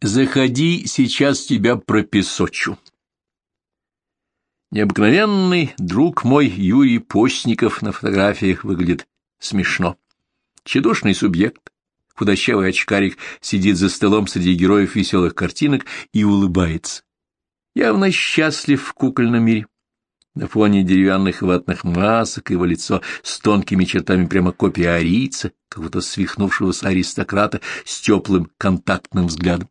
Заходи, сейчас тебя пропесочу. Необыкновенный друг мой Юрий Постников на фотографиях выглядит смешно. Чедушный субъект, худощавый очкарик, сидит за столом среди героев веселых картинок и улыбается. Явно счастлив в кукольном мире. На фоне деревянных ватных масок его лицо с тонкими чертами прямо копия арийца, какого-то свихнувшегося аристократа с теплым контактным взглядом.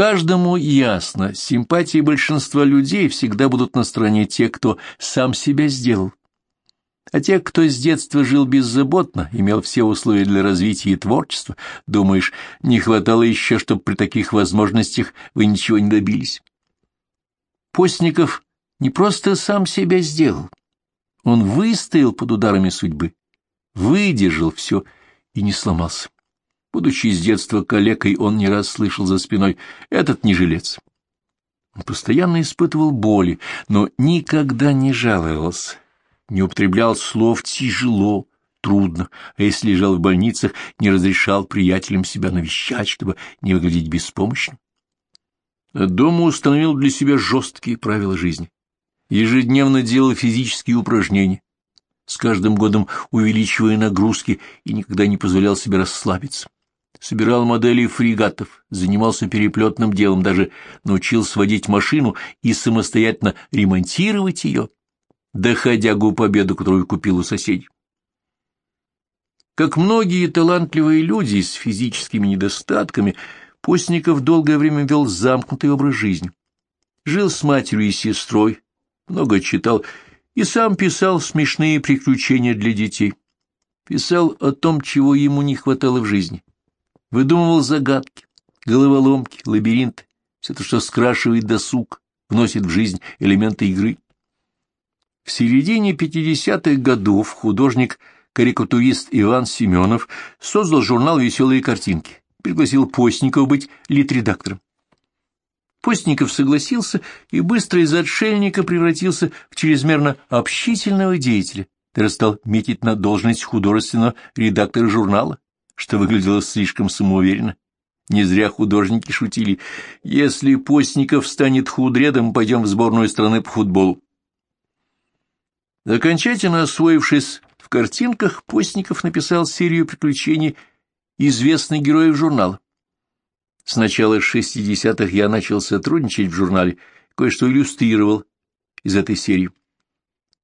Каждому ясно, симпатии большинства людей всегда будут на стороне тех, кто сам себя сделал. А тех, кто с детства жил беззаботно, имел все условия для развития и творчества, думаешь, не хватало еще, чтобы при таких возможностях вы ничего не добились. Постников не просто сам себя сделал. Он выстоял под ударами судьбы, выдержал все и не сломался. Будучи с детства калекой, он не раз слышал за спиной «этот не жилец». Он постоянно испытывал боли, но никогда не жаловался, не употреблял слов «тяжело», «трудно», а если лежал в больницах, не разрешал приятелям себя навещать, чтобы не выглядеть беспомощным. Дома установил для себя жесткие правила жизни. Ежедневно делал физические упражнения, с каждым годом увеличивая нагрузки и никогда не позволял себе расслабиться собирал модели фрегатов, занимался переплетным делом, даже научился водить машину и самостоятельно ремонтировать ее, доходя к победу, которую купил у соседей. Как многие талантливые люди с физическими недостатками, Постников долгое время вел замкнутый образ жизни. Жил с матерью и сестрой, много читал и сам писал смешные приключения для детей. Писал о том, чего ему не хватало в жизни выдумывал загадки, головоломки, лабиринты, все то, что скрашивает досуг, вносит в жизнь элементы игры. В середине 50-х годов художник-карикатурист Иван Семенов создал журнал «Веселые картинки», пригласил Постникова быть литредактором. Постников согласился и быстро из отшельника превратился в чрезмерно общительного деятеля, даже стал метить на должность художественного редактора журнала что выглядело слишком самоуверенно. Не зря художники шутили. Если Постников станет худредом, пойдем в сборную страны по футболу. Окончательно освоившись в картинках, Постников написал серию приключений известных героев журнала. С начала 60-х я начал сотрудничать в журнале, кое-что иллюстрировал из этой серии.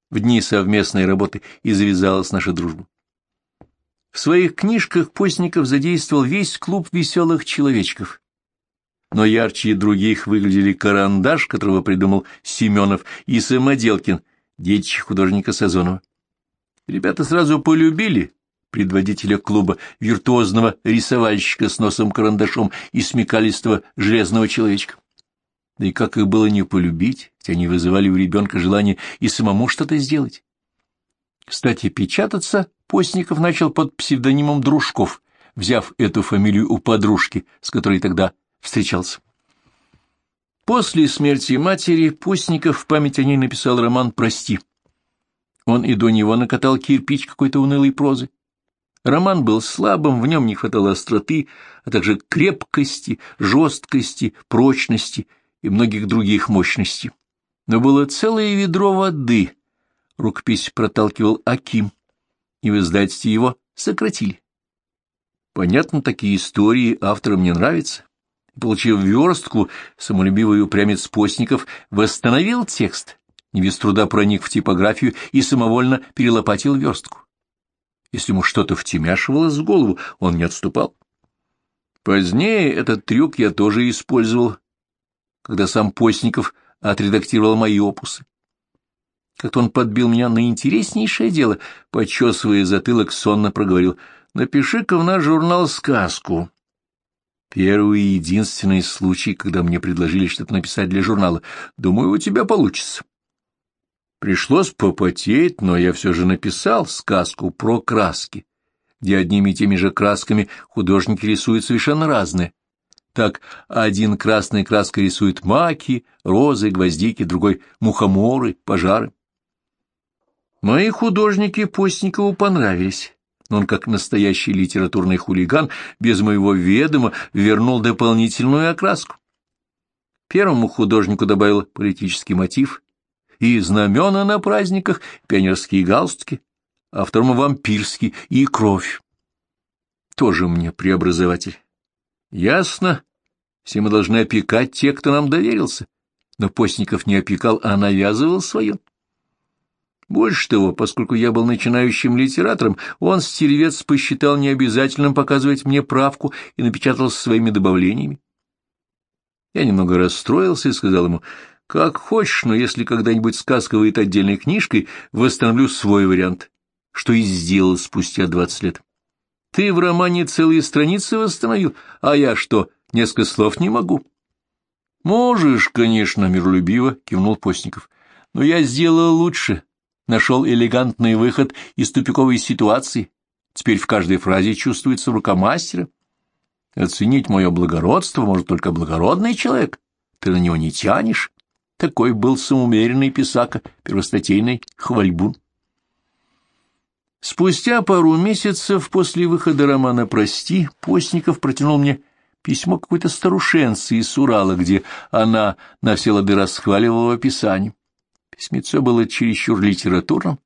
В дни совместной работы и завязалась наша дружба. В своих книжках Постников задействовал весь клуб веселых человечков. Но ярче других выглядели карандаш, которого придумал Семенов, и Самоделкин, детище художника Сазонова. Ребята сразу полюбили предводителя клуба, виртуозного рисовальщика с носом-карандашом и смекалистого железного человечка. Да и как их было не полюбить, ведь они вызывали у ребенка желание и самому что-то сделать. Кстати, печататься Постников начал под псевдонимом Дружков, взяв эту фамилию у подружки, с которой тогда встречался. После смерти матери Постников в память о ней написал роман «Прости». Он и до него накатал кирпич какой-то унылой прозы. Роман был слабым, в нем не хватало остроты, а также крепкости, жесткости, прочности и многих других мощностей. Но было целое ведро воды. Рукопись проталкивал Аким, и в издательстве его сократили. Понятно, такие истории авторам не нравятся. Получив верстку, самолюбивый упрямец Постников восстановил текст, не без труда проник в типографию и самовольно перелопатил верстку. Если ему что-то втемяшивалось в голову, он не отступал. Позднее этот трюк я тоже использовал, когда сам Постников отредактировал мои опусы. Как-то он подбил меня на интереснейшее дело, почесывая затылок, сонно проговорил. «Напиши-ка в наш журнал сказку». Первый и единственный случай, когда мне предложили что-то написать для журнала. Думаю, у тебя получится. Пришлось попотеть, но я все же написал сказку про краски, где одними и теми же красками художники рисуют совершенно разные. Так, один красной краской рисует маки, розы, гвоздики, другой — мухоморы, пожары. Мои художники Постникову понравились, но он, как настоящий литературный хулиган, без моего ведома вернул дополнительную окраску. Первому художнику добавил политический мотив и знамена на праздниках, пионерские галстуки, а второму вампирский и кровь. Тоже мне преобразователь. Ясно, все мы должны опекать тех, кто нам доверился, но Постников не опекал, а навязывал свое. Больше того, поскольку я был начинающим литератором, он, стервец, посчитал необязательным показывать мне правку и напечатал своими добавлениями. Я немного расстроился и сказал ему, как хочешь, но если когда-нибудь сказка выйдет отдельной книжкой, восстановлю свой вариант, что и сделал спустя двадцать лет. Ты в романе целые страницы восстановил, а я что, несколько слов не могу? Можешь, конечно, миролюбиво, кивнул Постников, но я сделал лучше, нашел элегантный выход из тупиковой ситуации. Теперь в каждой фразе чувствуется рука мастера. Оценить мое благородство может только благородный человек. Ты на него не тянешь. Такой был самоумеренный писака, первостатейный хвальбун. Спустя пару месяцев после выхода романа «Прости» Постников протянул мне письмо какой-то старушенцы из Урала, где она на все лады расхваливала описание. Письмецо было чересчур литературным.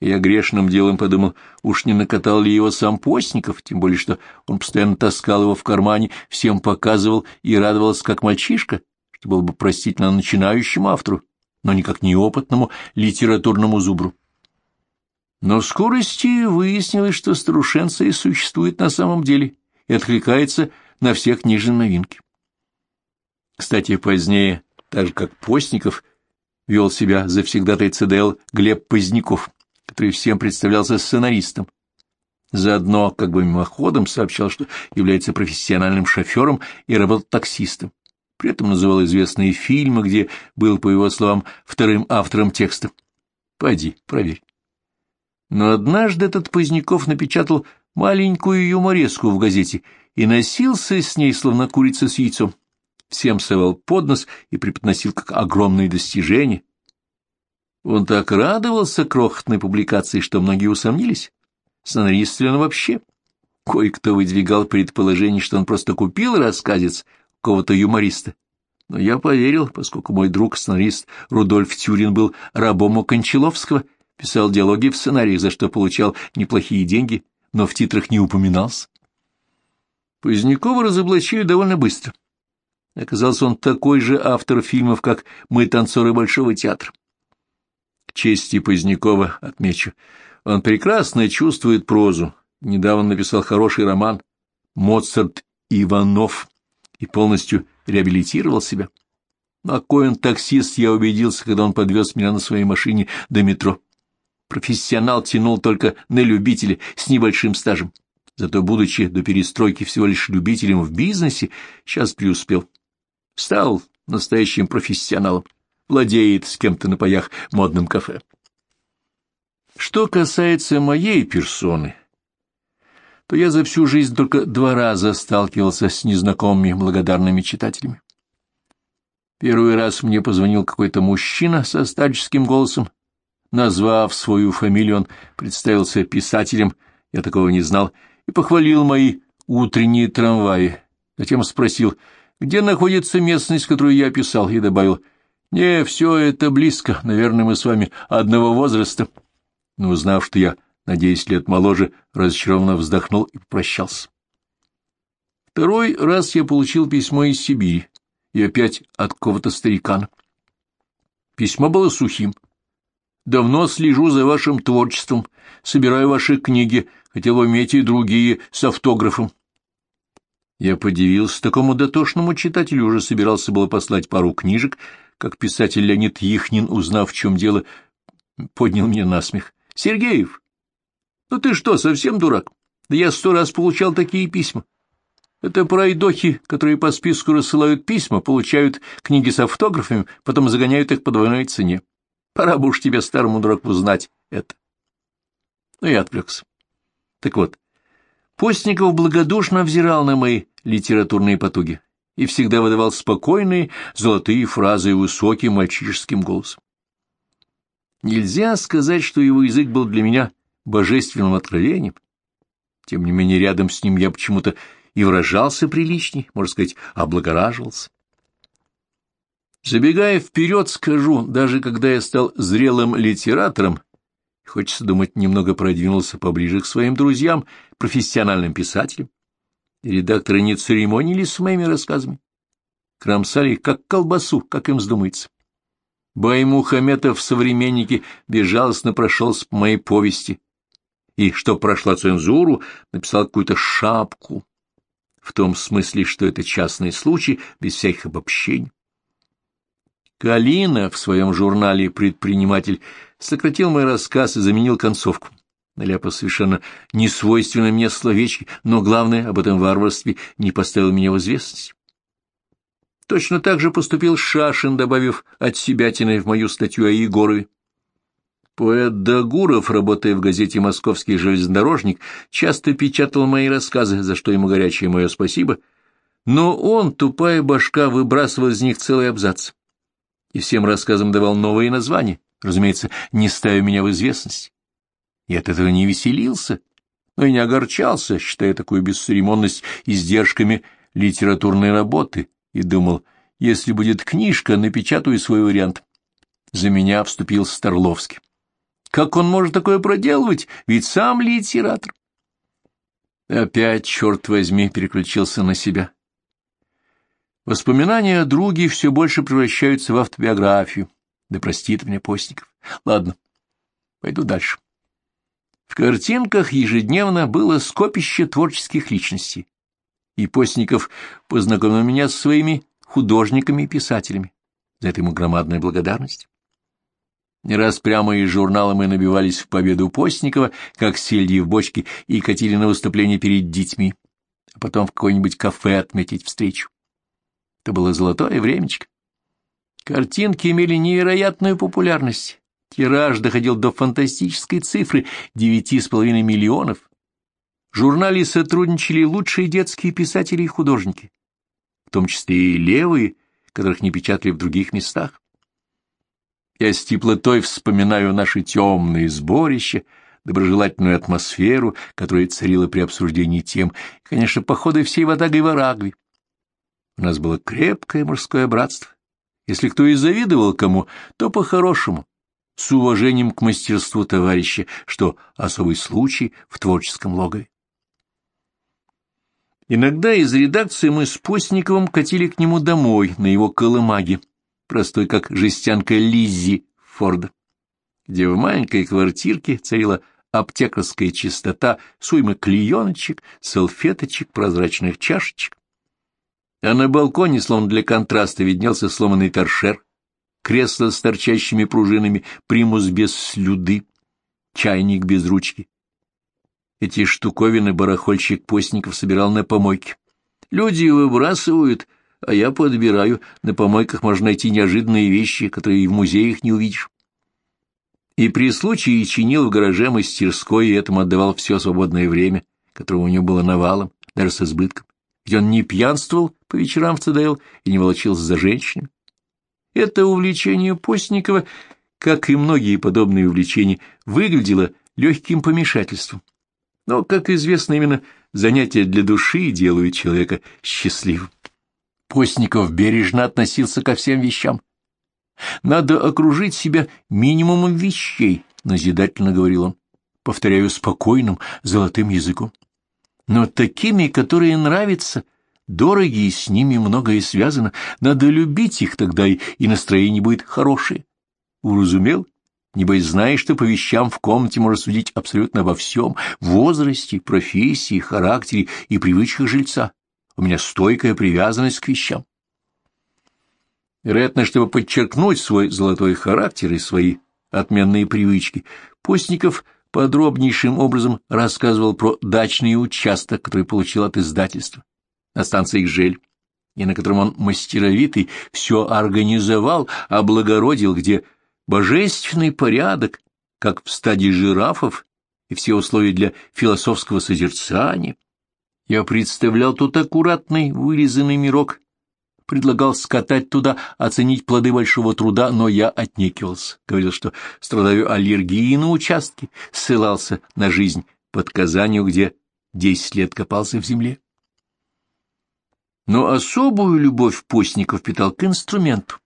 Я грешным делом подумал, уж не накатал ли его сам Постников, тем более что он постоянно таскал его в кармане, всем показывал и радовался как мальчишка, что было бы простительно начинающему автору, но никак неопытному литературному зубру. Но скорости выяснилось, что старушенца и существует на самом деле и откликается на все книжные новинки. Кстати, позднее, так же как Постников, вел себя завсегдатай ЦДЛ Глеб Поздняков, который всем представлялся сценаристом. Заодно, как бы мимоходом, сообщал, что является профессиональным шофером и работал таксистом. При этом называл известные фильмы, где был, по его словам, вторым автором текста. Пойди, проверь. Но однажды этот Поздняков напечатал маленькую юмореску в газете и носился с ней, словно курица с яйцом. Всем совал под нос и преподносил как огромные достижения. Он так радовался крохотной публикации, что многие усомнились. Сценарист ли он вообще? Кое-кто выдвигал предположение, что он просто купил рассказец какого-то юмориста. Но я поверил, поскольку мой друг-сценарист Рудольф Тюрин был рабом у Кончаловского, писал диалоги в сценариях, за что получал неплохие деньги, но в титрах не упоминался. Позднякова разоблачили довольно быстро. Оказался он такой же автор фильмов, как «Мы, танцоры Большого театра». К чести Позднякова отмечу, он прекрасно чувствует прозу. Недавно написал хороший роман «Моцарт Иванов» и полностью реабилитировал себя. Но какой он таксист, я убедился, когда он подвез меня на своей машине до метро. Профессионал тянул только на любителя с небольшим стажем. Зато, будучи до перестройки всего лишь любителем в бизнесе, сейчас преуспел. Стал настоящим профессионалом, владеет с кем-то на паях модным кафе. Что касается моей персоны, то я за всю жизнь только два раза сталкивался с незнакомыми благодарными читателями. Первый раз мне позвонил какой-то мужчина со стальческим голосом. Назвав свою фамилию, он представился писателем, я такого не знал, и похвалил мои утренние трамваи. Затем спросил, где находится местность, которую я описал, и добавил, «Не, все это близко, наверное, мы с вами одного возраста». Но узнав, что я на десять лет моложе, разочарованно вздохнул и попрощался. Второй раз я получил письмо из Сибири, и опять от какого-то старикана. Письмо было сухим. «Давно слежу за вашим творчеством, собираю ваши книги, хотел иметь и другие с автографом. Я подивился такому дотошному читателю, уже собирался было послать пару книжек, как писатель Леонид Ихнин, узнав, в чем дело, поднял меня на смех. — Сергеев, ну ты что, совсем дурак? Да я сто раз получал такие письма. Это пройдохи, которые по списку рассылают письма, получают книги с автографами, потом загоняют их по двойной цене. Пора бы уж тебе, старому дураку, знать это. Ну, я отвлекся. Так вот, Постников благодушно взирал на мои литературные потуги и всегда выдавал спокойные, золотые фразы высоким мальчишеским голосом. Нельзя сказать, что его язык был для меня божественным откровением, Тем не менее, рядом с ним я почему-то и выражался приличней, можно сказать, облагораживался. Забегая вперед, скажу, даже когда я стал зрелым литератором, хочется думать, немного продвинулся поближе к своим друзьям, профессиональным писателям, редакторы не церемонились с моими рассказами, кромсали их как колбасу, как им вздумается. Баймухаметов в «Современнике» безжалостно прошелся по моей повести, и, что прошла цензуру, написал какую-то шапку, в том смысле, что это частный случай, без всяких обобщений. Калина в своем журнале «Предприниматель» сократил мой рассказ и заменил концовку, наляпав совершенно несвойственное мне словечки, но главное, об этом варварстве не поставил меня в известность. Точно так же поступил Шашин, добавив от себятины в мою статью о Егорове. Поэт Дагуров, работая в газете «Московский железнодорожник», часто печатал мои рассказы, за что ему горячее мое спасибо, но он, тупая башка, выбрасывал из них целый абзац и всем рассказам давал новые названия, разумеется, не ставя меня в известность. И от этого не веселился, но и не огорчался, считая такую бесцеремонность издержками литературной работы, и думал, если будет книжка, напечатаю свой вариант. За меня вступил Старловский. Как он может такое проделывать? Ведь сам литератор. Опять, черт возьми, переключился на себя. Воспоминания о друге все больше превращаются в автобиографию. Да простит мне Постников. Ладно, пойду дальше. В картинках ежедневно было скопище творческих личностей, и Постников познакомил меня с своими художниками и писателями. За это ему громадная благодарность. Не раз прямо из журнала мы набивались в победу Постникова, как сельди в бочке, и катили на выступление перед детьми, а потом в какое-нибудь кафе отметить встречу. Это было золотое времечко. Картинки имели невероятную популярность. Тираж доходил до фантастической цифры девяти с половиной миллионов. В журнале сотрудничали лучшие детские писатели и художники, в том числе и левые, которых не печатали в других местах. Я с теплотой вспоминаю наши темные сборища, доброжелательную атмосферу, которая царила при обсуждении тем, и, конечно, походы всей Ватагой в Арагви. У нас было крепкое мужское братство. Если кто и завидовал кому, то по-хорошему, с уважением к мастерству товарища, что особый случай в творческом логове. Иногда из редакции мы с Постниковым катили к нему домой, на его колымаге, простой как жестянка Лиззи Форда, где в маленькой квартирке царила аптекарская чистота, суймы клееночек, салфеточек, прозрачных чашечек а на балконе, словно для контраста, виднелся сломанный торшер, кресло с торчащими пружинами, примус без слюды, чайник без ручки. Эти штуковины барахольщик постников собирал на помойке. Люди выбрасывают, а я подбираю. На помойках можно найти неожиданные вещи, которые и в музеях не увидишь. И при случае чинил в гараже мастерской, и этому отдавал все свободное время, которого у него было навалом, даже с избытком где он не пьянствовал по вечерам в ЦДЛ и не волочился за женщинами. Это увлечение Постникова, как и многие подобные увлечения, выглядело легким помешательством. Но, как известно, именно занятия для души делают человека счастливым. Постников бережно относился ко всем вещам. «Надо окружить себя минимумом вещей», — назидательно говорил он. Повторяю спокойным, золотым языком но такими, которые нравятся, дорогие, с ними многое связано. Надо любить их, тогда и, и настроение будет хорошее. Уразумел? Небось, знаешь, что по вещам в комнате можно судить абсолютно обо всем, возрасте, профессии, характере и привычках жильца. У меня стойкая привязанность к вещам. Вероятно, чтобы подчеркнуть свой золотой характер и свои отменные привычки, Постников – подробнейшим образом рассказывал про дачный участок, который получил от издательства на станции Гжель, и на котором он мастеровитый все организовал, облагородил, где божественный порядок, как в стадии жирафов, и все условия для философского созерцания. Я представлял тут аккуратный вырезанный мирок предлагал скатать туда, оценить плоды большого труда, но я отнекивался, говорил, что страдаю аллергией на участке, ссылался на жизнь под Казанью, где десять лет копался в земле. Но особую любовь Постников питал к инструменту.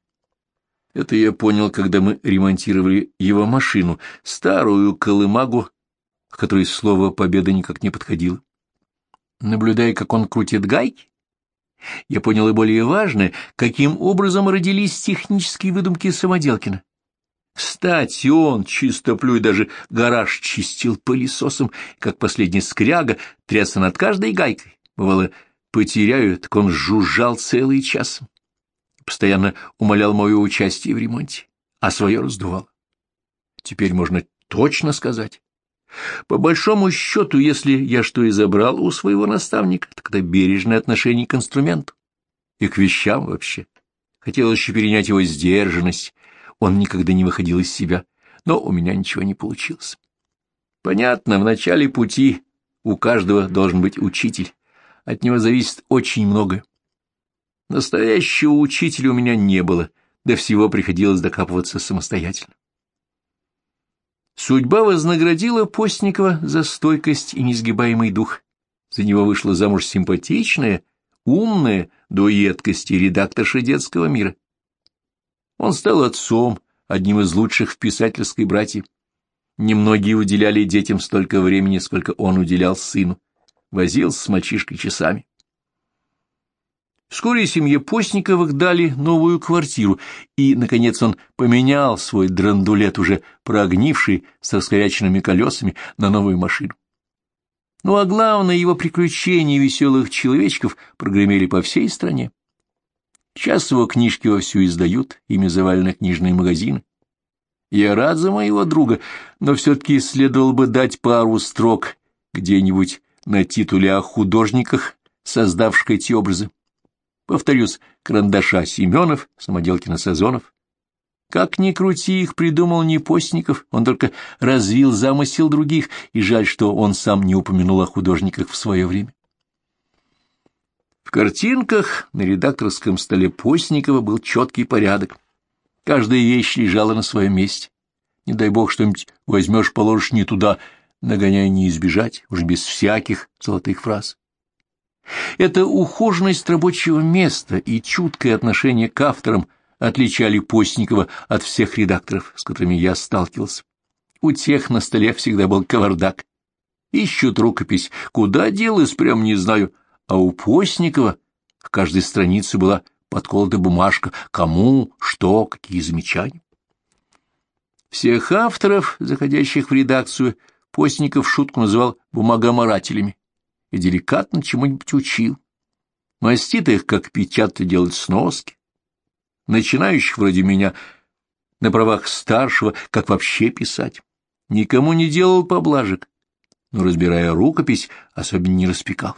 Это я понял, когда мы ремонтировали его машину, старую колымагу, к которой слово «победа» никак не подходило. Наблюдая, как он крутит гайки, я понял и более важное, каким образом родились технические выдумки Самоделкина. Кстати, он, чистоплюй, даже гараж чистил пылесосом, как последний скряга, трясся над каждой гайкой. Бывало, потеряю, так он жужжал целый час. Постоянно умолял мое участие в ремонте, а свое раздувал. Теперь можно точно сказать. По большому счету, если я что и забрал у своего наставника, это бережное отношение к инструменту и к вещам вообще. Хотелось еще перенять его сдержанность, он никогда не выходил из себя, но у меня ничего не получилось. Понятно, в начале пути у каждого должен быть учитель, от него зависит очень многое. Настоящего учителя у меня не было, до всего приходилось докапываться самостоятельно. Судьба вознаградила Постникова за стойкость и несгибаемый дух. За него вышла замуж симпатичная, умная, до едкости редакторша детского мира. Он стал отцом, одним из лучших в писательской братье. Немногие уделяли детям столько времени, сколько он уделял сыну. Возился с мальчишкой часами. Вскоре семье Постниковых дали новую квартиру, и, наконец, он поменял свой драндулет, уже прогнивший, с раскоряченными колесами, на новую машину. Ну а главное, его приключения веселых человечков прогремели по всей стране. Сейчас его книжки вовсю издают, ими завалены книжные магазины. Я рад за моего друга, но все-таки следовало бы дать пару строк где-нибудь на титуле о художниках, создавших эти образы. Повторюсь, карандаша Семенов, самоделкина Сазонов. Как ни крути, их придумал не Постников, он только развил замысел других, и жаль, что он сам не упомянул о художниках в свое время. В картинках на редакторском столе Постникова был четкий порядок. Каждая вещь лежала на своем месте. Не дай бог что-нибудь возьмешь, положишь не туда, нагоняя не избежать, уж без всяких золотых фраз. Эта ухоженность рабочего места и чуткое отношение к авторам отличали Постникова от всех редакторов, с которыми я сталкивался. У тех на столе всегда был кавардак. Ищут рукопись, куда делась, прям не знаю, а у Постникова к каждой странице была подколота бумажка, кому, что, какие замечания. Всех авторов, заходящих в редакцию, Постников шутку называл бумагоморателями и деликатно чему-нибудь учил. Мастит их, как печатать, делать сноски. Начинающих вроде меня на правах старшего, как вообще писать. Никому не делал поблажек, но, разбирая рукопись, особенно не распекал.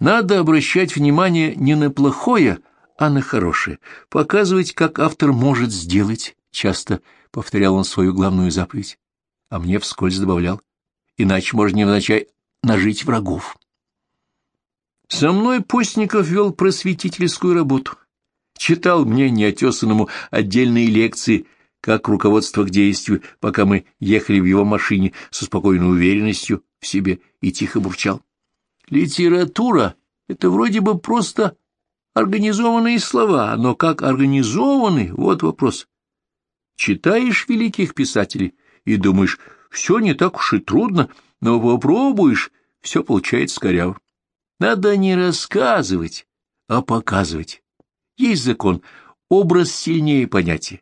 Надо обращать внимание не на плохое, а на хорошее, показывать, как автор может сделать, часто повторял он свою главную заповедь, а мне вскользь добавлял, иначе можно невзначай нажить врагов. Со мной Постников вел просветительскую работу, читал мне неотесанному отдельные лекции, как руководство к действию, пока мы ехали в его машине со спокойной уверенностью в себе и тихо бурчал. Литература — это вроде бы просто организованные слова, но как организованы — вот вопрос. Читаешь великих писателей и думаешь, все не так уж и трудно, но попробуешь, все получается коряво. Надо не рассказывать, а показывать. Есть закон, образ сильнее понятия.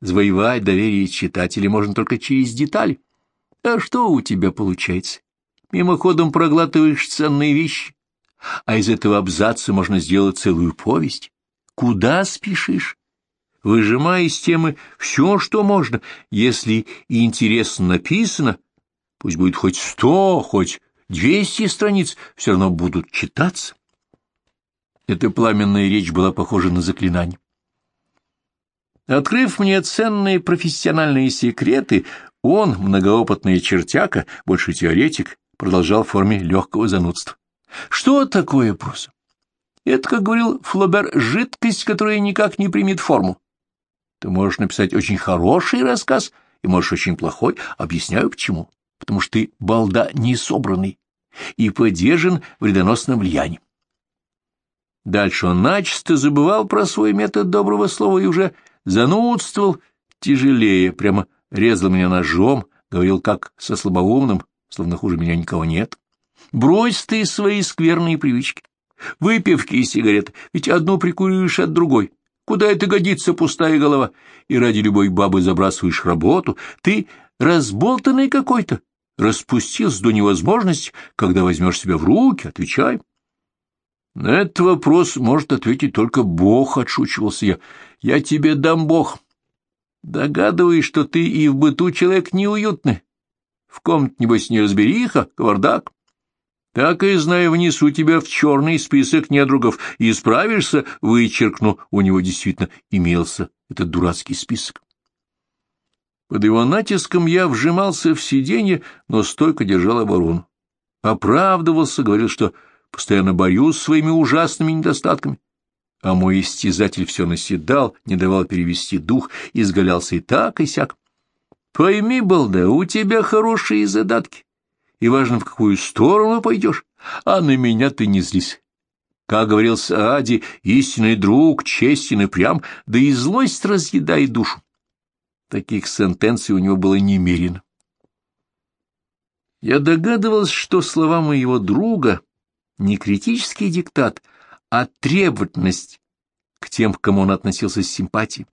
Завоевать доверие читателя можно только через детали. А что у тебя получается? Мимоходом проглатываешь ценные вещи, а из этого абзаца можно сделать целую повесть. Куда спешишь? Выжимай из темы все, что можно. Если и интересно написано, пусть будет хоть сто, хоть двести страниц, все равно будут читаться. Эта пламенная речь была похожа на заклинание. Открыв мне ценные профессиональные секреты, он, многоопытный чертяка, больше теоретик, продолжал в форме легкого занудства. Что такое проза? Это, как говорил Флобер, жидкость, которая никак не примет форму. Ты можешь написать очень хороший рассказ и можешь очень плохой. Объясняю, почему. Потому что ты, балда, не собранный. и поддержан вредоносным влиянием. Дальше он начисто забывал про свой метод доброго слова и уже занудствовал тяжелее, прямо резал меня ножом, говорил как со слабоумным, словно хуже меня никого нет. Брось ты свои скверные привычки. Выпивки и сигареты, ведь одну прикуриваешь от другой. Куда это годится, пустая голова? И ради любой бабы забрасываешь работу. Ты разболтанный какой-то. Распустился до невозможности, когда возьмешь себя в руки, отвечай. На этот вопрос может ответить только Бог, отшучивался я. Я тебе дам Бог. Догадываюсь, что ты и в быту человек неуютный. В комнате, небось, неразбериха, кавардак. Так и знаю, внесу тебя в черный список недругов, и справишься, вычеркну. У него действительно имелся этот дурацкий список. Под его натиском я вжимался в сиденье, но стойко держал оборону. Оправдывался, говорил, что постоянно борюсь своими ужасными недостатками. А мой истязатель все наседал, не давал перевести дух, изгалялся и так, и сяк. Пойми, балда, у тебя хорошие задатки, и важно, в какую сторону пойдешь, а на меня ты не злись. Как говорил Саади, истинный друг, честен и прям, да и злость разъедает душу. Таких сентенций у него было немерено. Я догадывался, что слова моего друга не критический диктат, а требовательность к тем, к кому он относился с симпатией,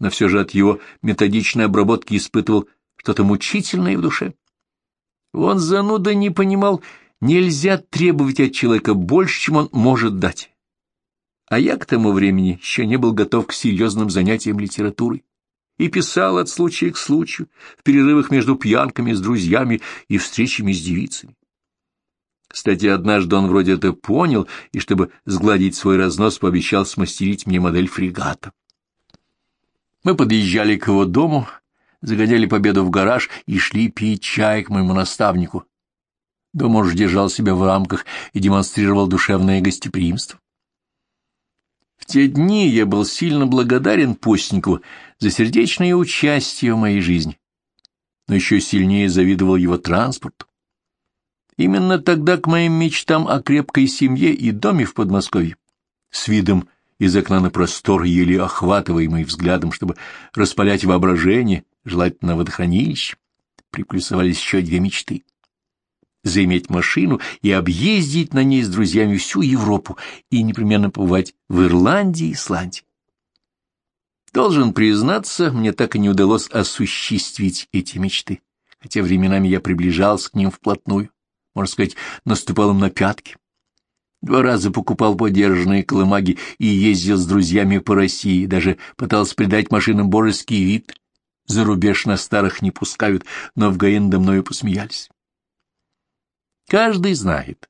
но все же от его методичной обработки испытывал что-то мучительное в душе. Он, зануда, не понимал, нельзя требовать от человека больше, чем он может дать. А я к тому времени еще не был готов к серьезным занятиям литературой и писал от случая к случаю, в перерывах между пьянками с друзьями и встречами с девицами. Кстати, однажды он вроде это понял, и чтобы сгладить свой разнос, пообещал смастерить мне модель фрегата. Мы подъезжали к его дому, загоняли победу в гараж и шли пить чай к моему наставнику. Дом он держал себя в рамках и демонстрировал душевное гостеприимство. В те дни я был сильно благодарен постнику за сердечное участие в моей жизни, но еще сильнее завидовал его транспорту. Именно тогда к моим мечтам о крепкой семье и доме в Подмосковье, с видом из окна на простор, еле охватываемый взглядом, чтобы распалять воображение, желательно водохранилище, приплюсовались еще две мечты. Заиметь машину и объездить на ней с друзьями всю Европу и непременно побывать в Ирландии и Исландии. Должен признаться, мне так и не удалось осуществить эти мечты, хотя временами я приближался к ним вплотную можно сказать, наступал им на пятки. Два раза покупал подержанные колымаги и ездил с друзьями по России, даже пытался придать машинам божеский вид. За рубеж на старых не пускают, но в ГАИ надо мною посмеялись. Каждый знает.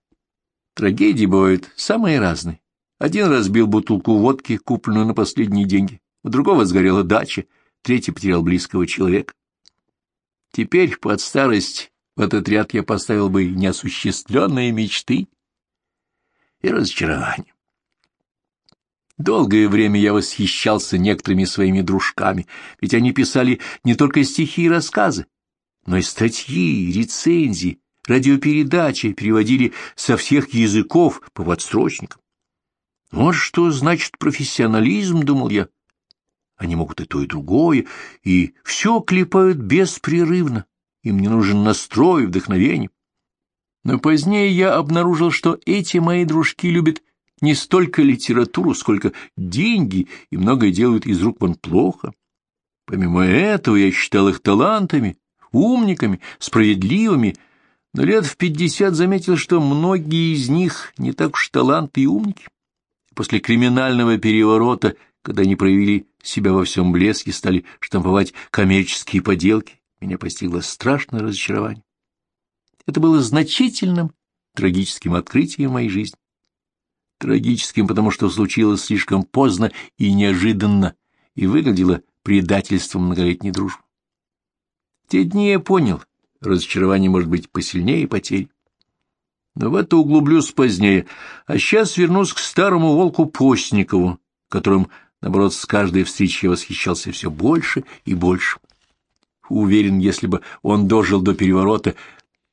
Трагедии бывают самые разные. Один разбил бутылку водки, купленную на последние деньги, у другого сгорела дача, третий потерял близкого человека. Теперь, под старость, в этот ряд я поставил бы неосуществленные мечты и разочарования. Долгое время я восхищался некоторыми своими дружками, ведь они писали не только стихи и рассказы, но и статьи, рецензии, радиопередачи, переводили со всех языков по подстрочникам. Вот что значит профессионализм, думал я. Они могут и то, и другое, и все клепают беспрерывно им не нужен настрой, вдохновение. Но позднее я обнаружил, что эти мои дружки любят не столько литературу, сколько деньги, и многое делают из рук вон плохо. Помимо этого я считал их талантами, умниками, справедливыми, но лет в пятьдесят заметил, что многие из них не так уж таланты и умники. После криминального переворота, когда они проявили себя во всем блеске, стали штамповать коммерческие поделки, меня постигло страшное разочарование. Это было значительным трагическим открытием моей жизни. Трагическим, потому что случилось слишком поздно и неожиданно, и выглядело предательством многолетней дружбы. В те дни я понял, разочарование может быть посильнее потерь. Но в это углублюсь позднее, а сейчас вернусь к старому волку Постникову, которым, наоборот, с каждой встречи я восхищался все больше и больше. Уверен, если бы он дожил до переворота,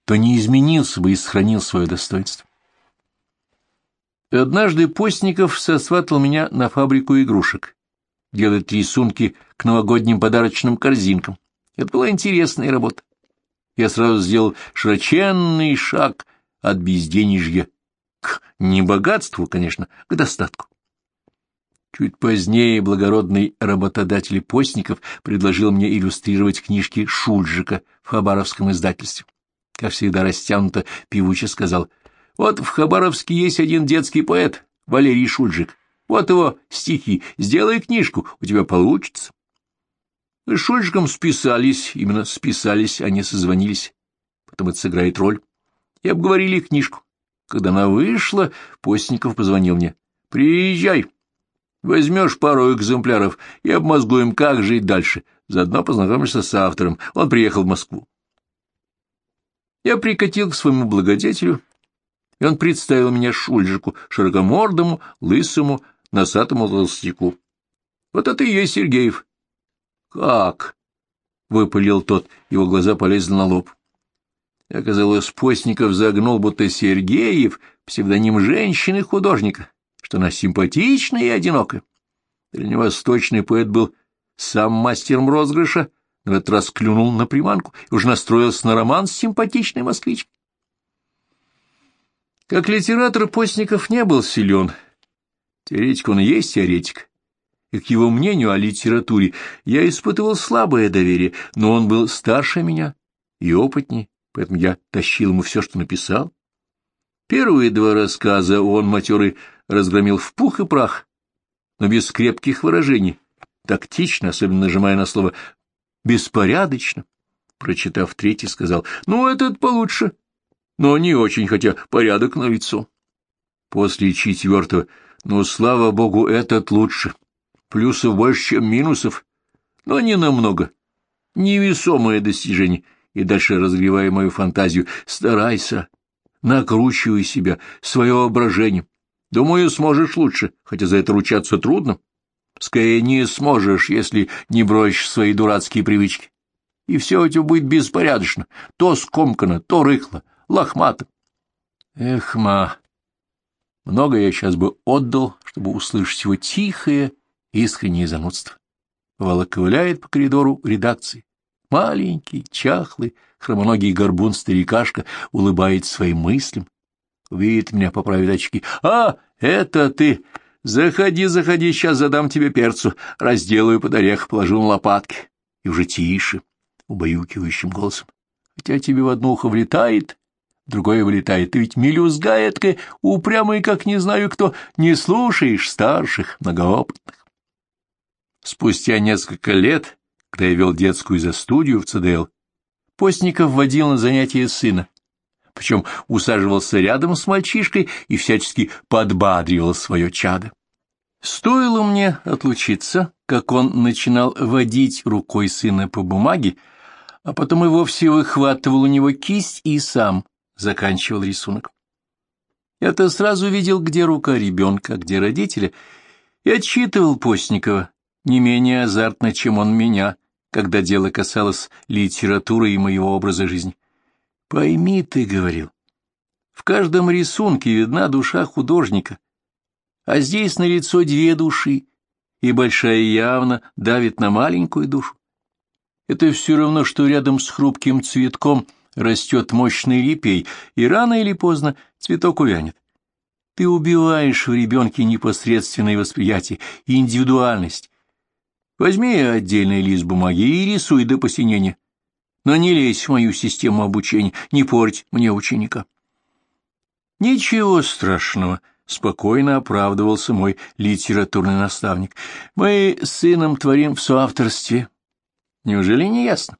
то не изменился бы и сохранил свое достоинство. Однажды Постников сосватал меня на фабрику игрушек, делать рисунки к новогодним подарочным корзинкам. Это была интересная работа. Я сразу сделал широченный шаг от безденежья к небогатству, конечно, к достатку. Чуть позднее благородный работодатель Постников предложил мне иллюстрировать книжки Шульжика в Хабаровском издательстве. Как всегда растянуто, певуче сказал, «Вот в Хабаровске есть один детский поэт, Валерий Шульжик. Вот его стихи. Сделай книжку, у тебя получится». Мы с Шульжиком списались, именно списались, а не созвонились. Потом это сыграет роль. И обговорили книжку. Когда она вышла, Постников позвонил мне. «Приезжай». Возьмешь пару экземпляров и обмозгуем, как жить дальше. Заодно познакомишься с автором. Он приехал в Москву. Я прикатил к своему благодетелю, и он представил меня Шульжику, широкомордому, лысому, носатому толстяку. Вот это и есть Сергеев. Как? — выпалил тот, его глаза полезли на лоб. Оказалось, Постников загнул, будто Сергеев — псевдоним женщины-художника что она симпатична и одинока. Дальневосточный поэт был сам мастером розыгрыша, но в этот раз клюнул на приманку и уже настроился на роман с симпатичной москвичкой. Как литератор Постников не был силен. Теоретик он и есть теоретик. И к его мнению о литературе я испытывал слабое доверие, но он был старше меня и опытнее, поэтому я тащил ему все, что написал. Первые два рассказа он, матерый, разгромил в пух и прах, но без крепких выражений, тактично, особенно нажимая на слово «беспорядочно». Прочитав третий, сказал, «Ну, этот получше, но не очень, хотя порядок на лицо». После четвертого, «Ну, слава богу, этот лучше. Плюсов больше, чем минусов, но не намного. Невесомое достижение». И дальше, разгревая мою фантазию, «Старайся, накручивай себя, свое воображение, Думаю, сможешь лучше, хотя за это ручаться трудно. Скорее, не сможешь, если не бросишь свои дурацкие привычки. И все у тебя будет беспорядочно, то скомкано, то рыхло, лохмато. Эх, ма, много я сейчас бы отдал, чтобы услышать его тихое, искреннее занудство. Ковыляет по коридору редакции. Маленький, чахлый, хромоногий горбун-старикашка улыбает своим мыслям, Увидит меня, поправит очки. «А, это ты! Заходи, заходи, сейчас задам тебе перцу, разделаю под орех, положу на лопатки». И уже тише, убаюкивающим голосом. «Хотя тебе в одно ухо влетает, другое вылетает. Ты ведь мелюзга эткая, упрямый, как не знаю кто, не слушаешь старших, многоопытных». Спустя несколько лет, когда я вел детскую за студию в ЦДЛ, Постников вводил на занятия сына причем усаживался рядом с мальчишкой и всячески подбадривал свое чадо. Стоило мне отлучиться, как он начинал водить рукой сына по бумаге, а потом и вовсе выхватывал у него кисть и сам заканчивал рисунок. Я-то сразу видел, где рука ребенка, где родителя, и отчитывал Постникова не менее азартно, чем он меня, когда дело касалось литературы и моего образа жизни. Пойми, ты говорил, в каждом рисунке видна душа художника, а здесь на лицо две души, и большая явно давит на маленькую душу. Это все равно, что рядом с хрупким цветком растет мощный репей, и рано или поздно цветок увянет. Ты убиваешь в ребенке непосредственное восприятие и индивидуальность. Возьми отдельный лист бумаги и рисуй до посинения но не лезь в мою систему обучения, не порть мне ученика. Ничего страшного, спокойно оправдывался мой литературный наставник. Мы с сыном творим в соавторстве. Неужели не ясно?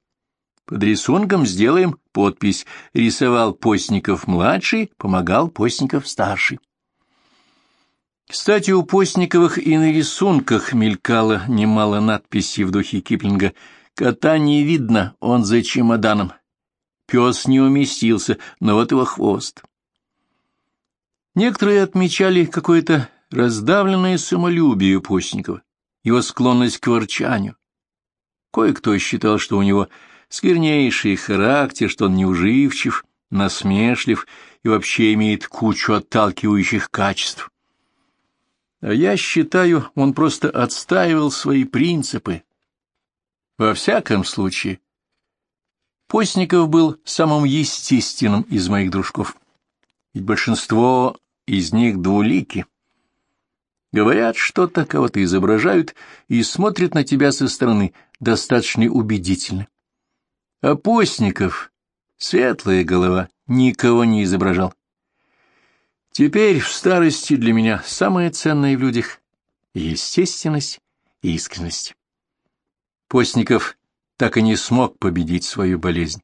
Под рисунком сделаем подпись «Рисовал Постников-младший, помогал Постников-старший». Кстати, у Постниковых и на рисунках мелькало немало надписей в духе Киплинга Кота не видно, он за чемоданом. Пес не уместился, но вот его хвост. Некоторые отмечали какое-то раздавленное самолюбие Постникова, его склонность к ворчанию. Кое-кто считал, что у него сквернейший характер, что он неуживчив насмешлив и вообще имеет кучу отталкивающих качеств. А я считаю, он просто отстаивал свои принципы. Во всяком случае, Постников был самым естественным из моих дружков, ведь большинство из них двулики. Говорят что-то, кого-то изображают и смотрят на тебя со стороны достаточно убедительно. Постников, светлая голова, никого не изображал. Теперь в старости для меня самое ценное в людях — естественность и искренность. Постников так и не смог победить свою болезнь.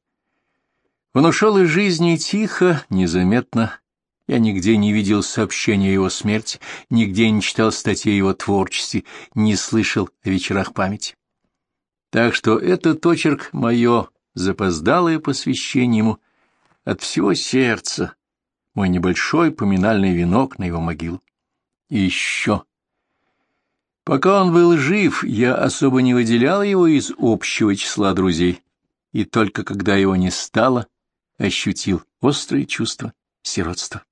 Он ушел из жизни тихо, незаметно, я нигде не видел сообщения о его смерти, нигде не читал статей о его творчестве, не слышал о вечерах памяти. Так что этот очерк — мое запоздалое посвящение ему от всего сердца, мой небольшой поминальный венок на его могилу. И еще. Пока он был жив, я особо не выделял его из общего числа друзей, и только когда его не стало, ощутил острое чувство сиротства.